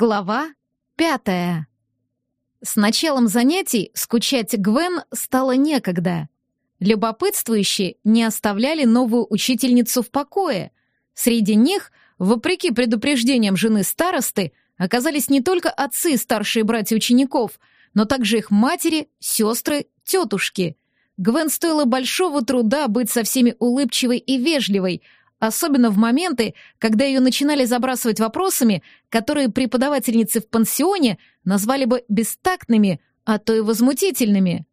Глава пятая. С началом занятий скучать Гвен стало некогда. Любопытствующие не оставляли новую учительницу в покое. Среди них, вопреки предупреждениям жены старосты, оказались не только отцы старшие братья учеников, но также их матери, сестры, тетушки. Гвен стоило большого труда быть со всеми улыбчивой и вежливой — Особенно в моменты, когда ее начинали забрасывать вопросами, которые преподавательницы в пансионе назвали бы бестактными, а то и возмутительными.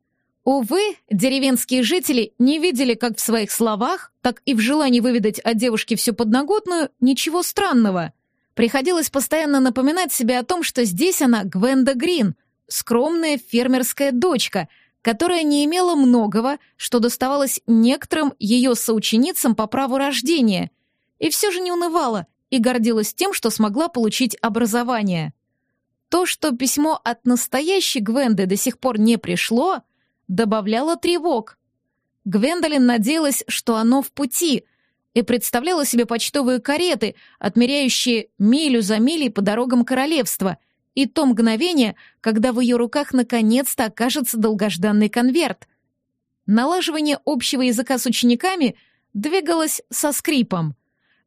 Увы, деревенские жители не видели как в своих словах, так и в желании выведать от девушки всю подноготную ничего странного. Приходилось постоянно напоминать себе о том, что здесь она Гвенда Грин, скромная фермерская дочка — которая не имела многого, что доставалось некоторым ее соученицам по праву рождения, и все же не унывала и гордилась тем, что смогла получить образование. То, что письмо от настоящей Гвенды до сих пор не пришло, добавляло тревог. Гвендолин надеялась, что оно в пути, и представляла себе почтовые кареты, отмеряющие милю за милей по дорогам королевства — и то мгновение, когда в ее руках наконец-то окажется долгожданный конверт. Налаживание общего языка с учениками двигалось со скрипом.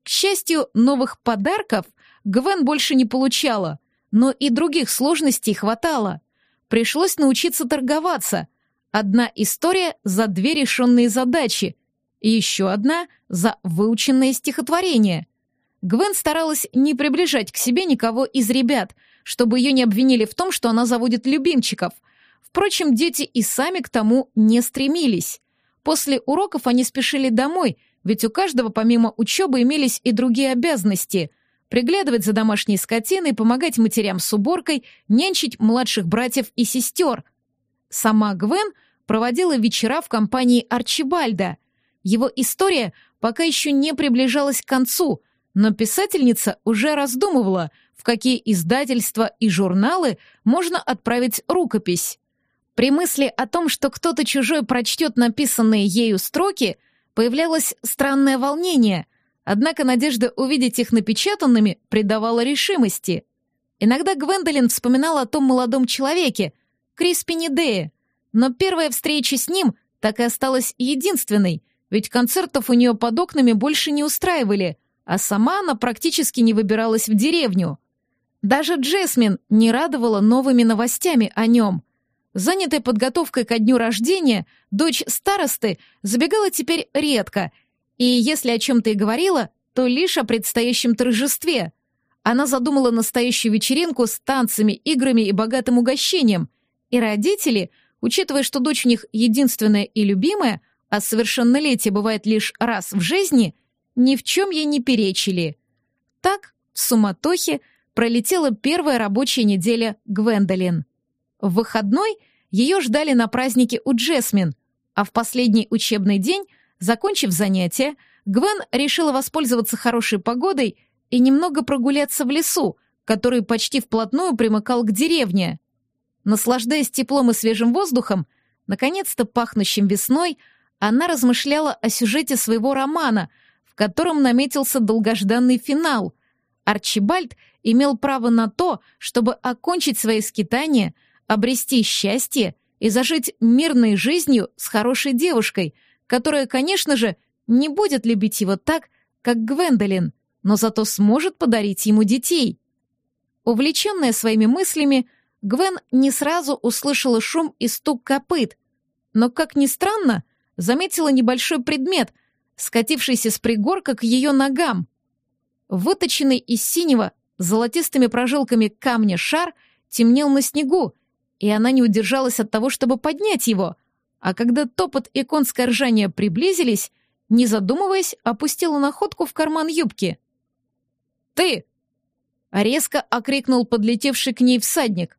К счастью, новых подарков Гвен больше не получала, но и других сложностей хватало. Пришлось научиться торговаться. Одна история за две решенные задачи, и еще одна за выученное стихотворение. Гвен старалась не приближать к себе никого из ребят — чтобы ее не обвинили в том, что она заводит любимчиков. Впрочем, дети и сами к тому не стремились. После уроков они спешили домой, ведь у каждого помимо учебы имелись и другие обязанности — приглядывать за домашней скотиной, помогать матерям с уборкой, нянчить младших братьев и сестер. Сама Гвен проводила вечера в компании Арчибальда. Его история пока еще не приближалась к концу, но писательница уже раздумывала — в какие издательства и журналы можно отправить рукопись. При мысли о том, что кто-то чужой прочтет написанные ею строки, появлялось странное волнение, однако надежда увидеть их напечатанными придавала решимости. Иногда Гвендолин вспоминала о том молодом человеке, Криспине Дее, но первая встреча с ним так и осталась единственной, ведь концертов у нее под окнами больше не устраивали, а сама она практически не выбиралась в деревню. Даже Джесмин не радовала новыми новостями о нем. Занятая подготовкой ко дню рождения, дочь старосты забегала теперь редко, и если о чем-то и говорила, то лишь о предстоящем торжестве. Она задумала настоящую вечеринку с танцами, играми и богатым угощением, и родители, учитывая, что дочь у них единственная и любимая, а совершеннолетие бывает лишь раз в жизни, ни в чем ей не перечили. Так, в суматохе, пролетела первая рабочая неделя Гвендолин. В выходной ее ждали на празднике у Джесмин, а в последний учебный день, закончив занятия, Гвен решила воспользоваться хорошей погодой и немного прогуляться в лесу, который почти вплотную примыкал к деревне. Наслаждаясь теплом и свежим воздухом, наконец-то пахнущим весной, она размышляла о сюжете своего романа, в котором наметился долгожданный финал. Арчибальд имел право на то, чтобы окончить свои скитания, обрести счастье и зажить мирной жизнью с хорошей девушкой, которая, конечно же, не будет любить его так, как Гвендолин, но зато сможет подарить ему детей. Увлеченная своими мыслями, Гвен не сразу услышала шум и стук копыт, но, как ни странно, заметила небольшой предмет, скатившийся с пригорка к ее ногам. Выточенный из синего золотистыми прожилками камня шар темнел на снегу, и она не удержалась от того, чтобы поднять его. А когда топот и конское ржание приблизились, не задумываясь, опустила находку в карман юбки. «Ты!» — резко окрикнул подлетевший к ней всадник.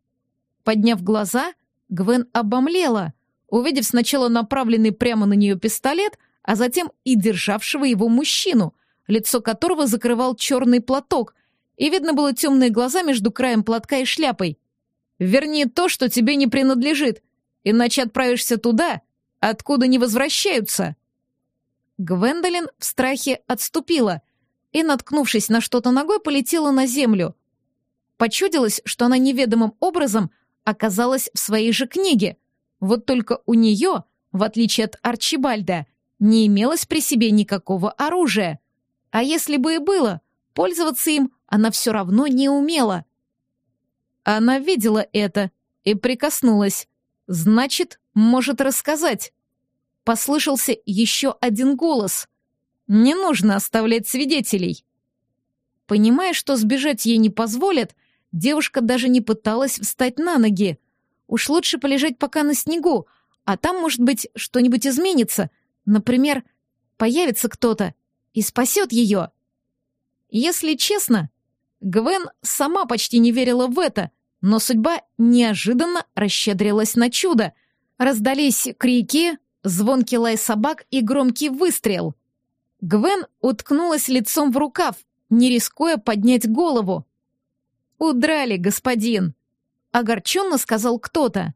Подняв глаза, Гвен обомлела, увидев сначала направленный прямо на нее пистолет, а затем и державшего его мужчину, лицо которого закрывал черный платок, и видно было темные глаза между краем платка и шляпой. «Верни то, что тебе не принадлежит, иначе отправишься туда, откуда не возвращаются». Гвендолин в страхе отступила и, наткнувшись на что-то ногой, полетела на землю. Почудилось, что она неведомым образом оказалась в своей же книге. Вот только у нее, в отличие от Арчибальда, не имелось при себе никакого оружия. А если бы и было, пользоваться им она все равно не умела. Она видела это и прикоснулась. Значит, может рассказать. Послышался еще один голос. Не нужно оставлять свидетелей. Понимая, что сбежать ей не позволят, девушка даже не пыталась встать на ноги. Уж лучше полежать пока на снегу, а там, может быть, что-нибудь изменится. Например, появится кто-то и спасет ее. Если честно, Гвен сама почти не верила в это, но судьба неожиданно расщедрилась на чудо. Раздались крики, звонкий лай собак и громкий выстрел. Гвен уткнулась лицом в рукав, не рискуя поднять голову. «Удрали, господин!» — огорченно сказал кто-то.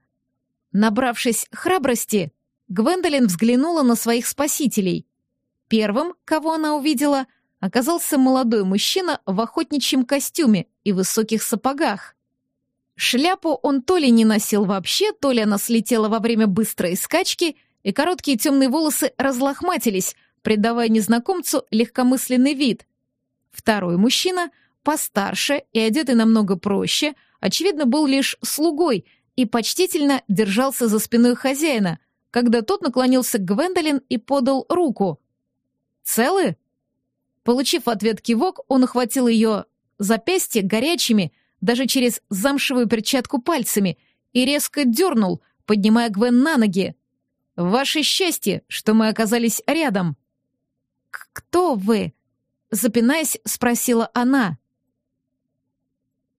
Набравшись храбрости, Гвендолин взглянула на своих спасителей. Первым, кого она увидела, оказался молодой мужчина в охотничьем костюме и высоких сапогах. Шляпу он то ли не носил вообще, то ли она слетела во время быстрой скачки, и короткие темные волосы разлохматились, придавая незнакомцу легкомысленный вид. Второй мужчина, постарше и одетый намного проще, очевидно, был лишь слугой и почтительно держался за спиной хозяина, когда тот наклонился к Гвендолин и подал руку. «Целы?» Получив ответ кивок, он ухватил ее запястье горячими, даже через замшевую перчатку пальцами, и резко дернул, поднимая Гвен на ноги. «Ваше счастье, что мы оказались рядом!» «Кто вы?» запинаясь, спросила она.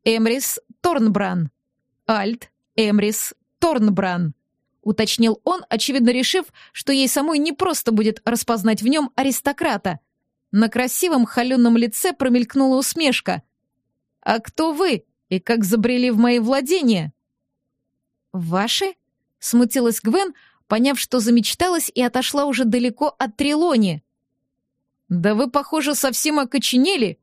«Эмрис Торнбран. Альт Эмрис Торнбран», — уточнил он, очевидно решив, что ей самой не просто будет распознать в нем аристократа. На красивом холеном лице промелькнула усмешка. «А кто вы и как забрели в мои владения?» «Ваши?» — смутилась Гвен, поняв, что замечталась и отошла уже далеко от Трилони. «Да вы, похоже, совсем окоченели!»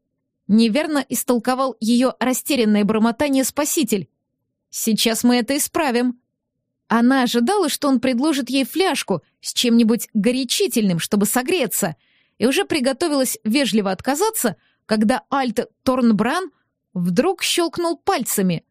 Неверно истолковал ее растерянное бормотание спаситель. «Сейчас мы это исправим». Она ожидала, что он предложит ей фляжку с чем-нибудь горячительным, чтобы согреться, и уже приготовилась вежливо отказаться, когда Альт Торнбран вдруг щелкнул пальцами.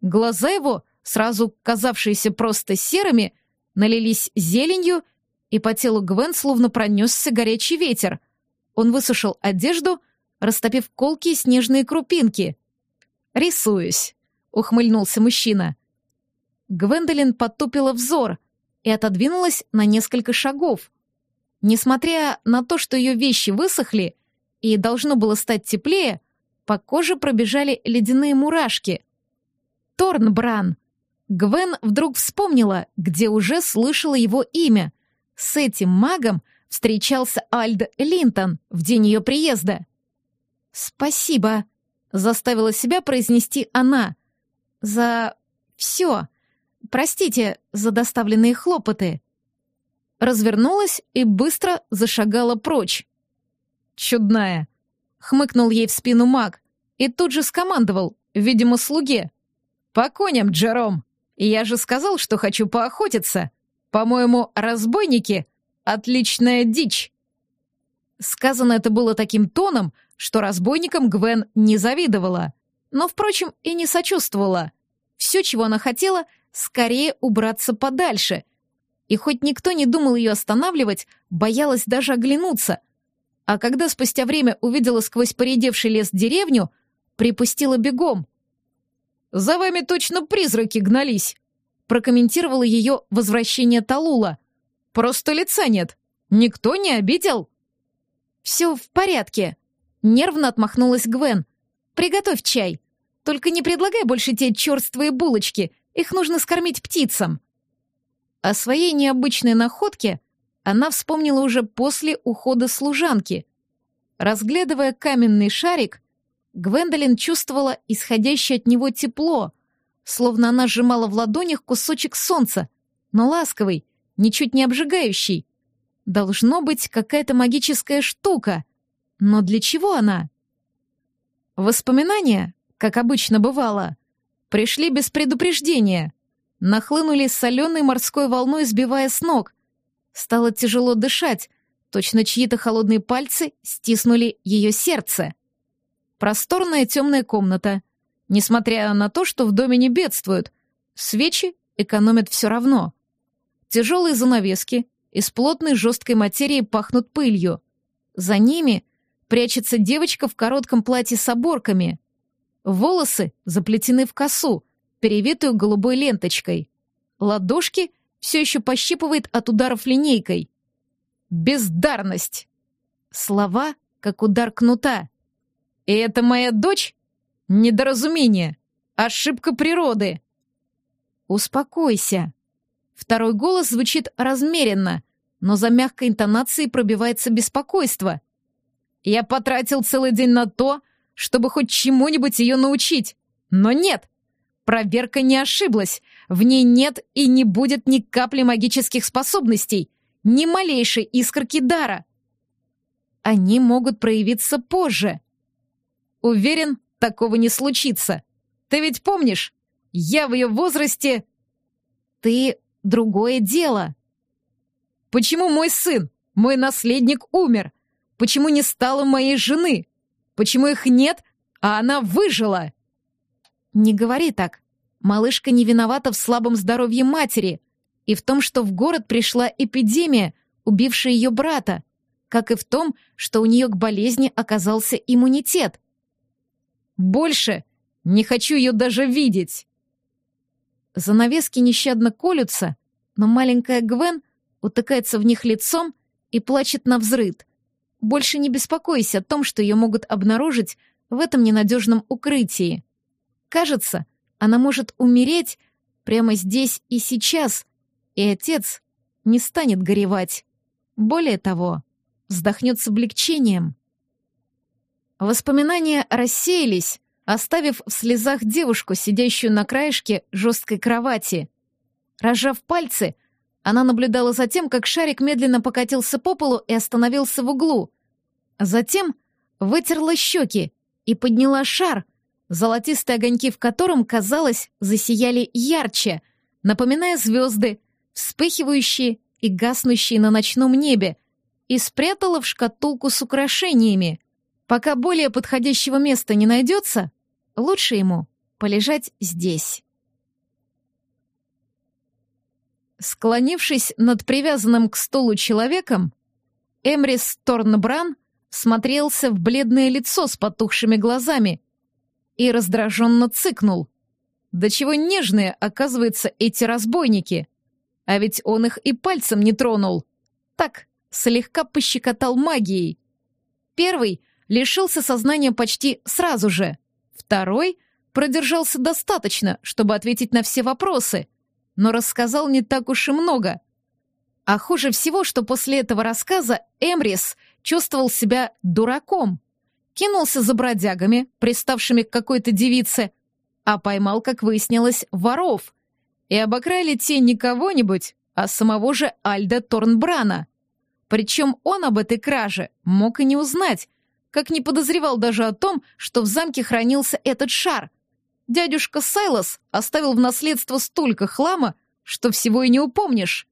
Глаза его, сразу казавшиеся просто серыми, налились зеленью, и по телу Гвен словно пронесся горячий ветер — он высушил одежду, растопив колкие снежные крупинки. «Рисуюсь», — ухмыльнулся мужчина. Гвендолин потупила взор и отодвинулась на несколько шагов. Несмотря на то, что ее вещи высохли и должно было стать теплее, по коже пробежали ледяные мурашки. Торнбран. Гвен вдруг вспомнила, где уже слышала его имя. С этим магом — встречался Альд Линтон в день ее приезда. «Спасибо», — заставила себя произнести она. «За все. Простите за доставленные хлопоты». Развернулась и быстро зашагала прочь. «Чудная», — хмыкнул ей в спину маг и тут же скомандовал, видимо, слуге. «По коням, Джером! Я же сказал, что хочу поохотиться. По-моему, разбойники Отличная дичь!» Сказано это было таким тоном, что разбойникам Гвен не завидовала, но, впрочем, и не сочувствовала. Все, чего она хотела, скорее убраться подальше. И хоть никто не думал ее останавливать, боялась даже оглянуться. А когда спустя время увидела сквозь поредевший лес деревню, припустила бегом. «За вами точно призраки гнались», прокомментировала ее возвращение Талула — Просто лица нет. Никто не обидел?» «Все в порядке», — нервно отмахнулась Гвен. «Приготовь чай. Только не предлагай больше те черствые булочки. Их нужно скормить птицам». О своей необычной находке она вспомнила уже после ухода служанки. Разглядывая каменный шарик, Гвендолин чувствовала исходящее от него тепло, словно она сжимала в ладонях кусочек солнца, но ласковый, ничуть не обжигающий. Должно быть какая-то магическая штука. Но для чего она? Воспоминания, как обычно бывало, пришли без предупреждения, нахлынули соленой морской волной, сбивая с ног. Стало тяжело дышать, точно чьи-то холодные пальцы стиснули ее сердце. Просторная темная комната. Несмотря на то, что в доме не бедствуют, свечи экономят все равно. Тяжелые занавески из плотной жесткой материи пахнут пылью. За ними прячется девочка в коротком платье с оборками. Волосы заплетены в косу, перевитую голубой ленточкой. Ладошки все еще пощипывает от ударов линейкой. Бездарность. Слова, как удар кнута. И это моя дочь? Недоразумение. Ошибка природы. Успокойся. Второй голос звучит размеренно, но за мягкой интонацией пробивается беспокойство. Я потратил целый день на то, чтобы хоть чему-нибудь ее научить. Но нет, проверка не ошиблась. В ней нет и не будет ни капли магических способностей, ни малейшей искорки дара. Они могут проявиться позже. Уверен, такого не случится. Ты ведь помнишь, я в ее возрасте... Ты другое дело. Почему мой сын, мой наследник умер? Почему не стало моей жены? Почему их нет, а она выжила? Не говори так. Малышка не виновата в слабом здоровье матери и в том, что в город пришла эпидемия, убившая ее брата, как и в том, что у нее к болезни оказался иммунитет. Больше не хочу ее даже видеть. Занавески нещадно колются, но маленькая Гвен утыкается в них лицом и плачет на взрыд. Больше не беспокойся о том, что ее могут обнаружить в этом ненадежном укрытии. Кажется, она может умереть прямо здесь и сейчас, и отец не станет горевать. Более того, вздохнет с облегчением. Воспоминания рассеялись, оставив в слезах девушку, сидящую на краешке жесткой кровати. Рожав пальцы, она наблюдала за тем, как шарик медленно покатился по полу и остановился в углу. Затем вытерла щеки и подняла шар, золотистые огоньки в котором, казалось, засияли ярче, напоминая звезды, вспыхивающие и гаснущие на ночном небе, и спрятала в шкатулку с украшениями. Пока более подходящего места не найдется, лучше ему полежать здесь. Склонившись над привязанным к стулу человеком, Эмрис Торнбран смотрелся в бледное лицо с потухшими глазами и раздраженно цыкнул. До чего нежные, оказывается, эти разбойники. А ведь он их и пальцем не тронул. Так, слегка пощекотал магией. Первый лишился сознания почти сразу же. Второй продержался достаточно, чтобы ответить на все вопросы, но рассказал не так уж и много. А хуже всего, что после этого рассказа Эмрис чувствовал себя дураком. Кинулся за бродягами, приставшими к какой-то девице, а поймал, как выяснилось, воров. И обокрали те не кого-нибудь, а самого же Альда Торнбрана. Причем он об этой краже мог и не узнать, как не подозревал даже о том, что в замке хранился этот шар. Дядюшка Сайлос оставил в наследство столько хлама, что всего и не упомнишь.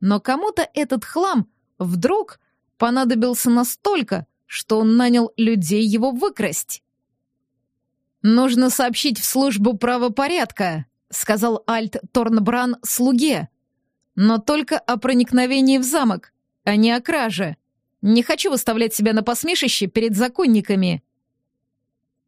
Но кому-то этот хлам вдруг понадобился настолько, что он нанял людей его выкрасть. «Нужно сообщить в службу правопорядка», — сказал Альт Торнбран слуге. «Но только о проникновении в замок, а не о краже. Не хочу выставлять себя на посмешище перед законниками.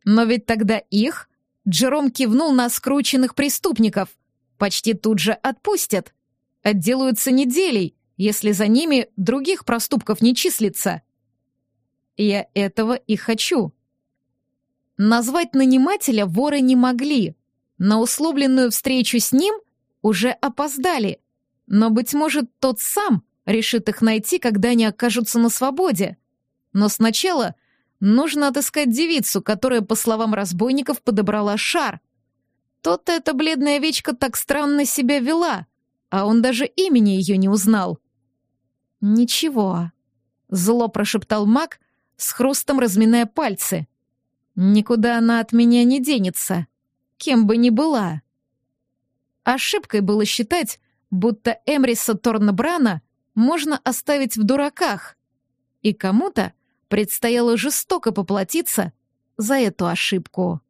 Но ведь тогда их, Джером кивнул на скрученных преступников, почти тут же отпустят. Отделаются неделей, если за ними других проступков не числится. Я этого и хочу. Назвать нанимателя воры не могли. На условленную встречу с ним уже опоздали. Но, быть может, тот сам решит их найти, когда они окажутся на свободе. Но сначала нужно отыскать девицу, которая, по словам разбойников, подобрала шар. Тот-то эта бледная овечка так странно себя вела, а он даже имени ее не узнал. «Ничего», — зло прошептал маг, с хрустом разминая пальцы. Никуда она от меня не денется, кем бы ни была. Ошибкой было считать, будто Эмриса Торнбрана можно оставить в дураках, и кому-то предстояло жестоко поплатиться за эту ошибку.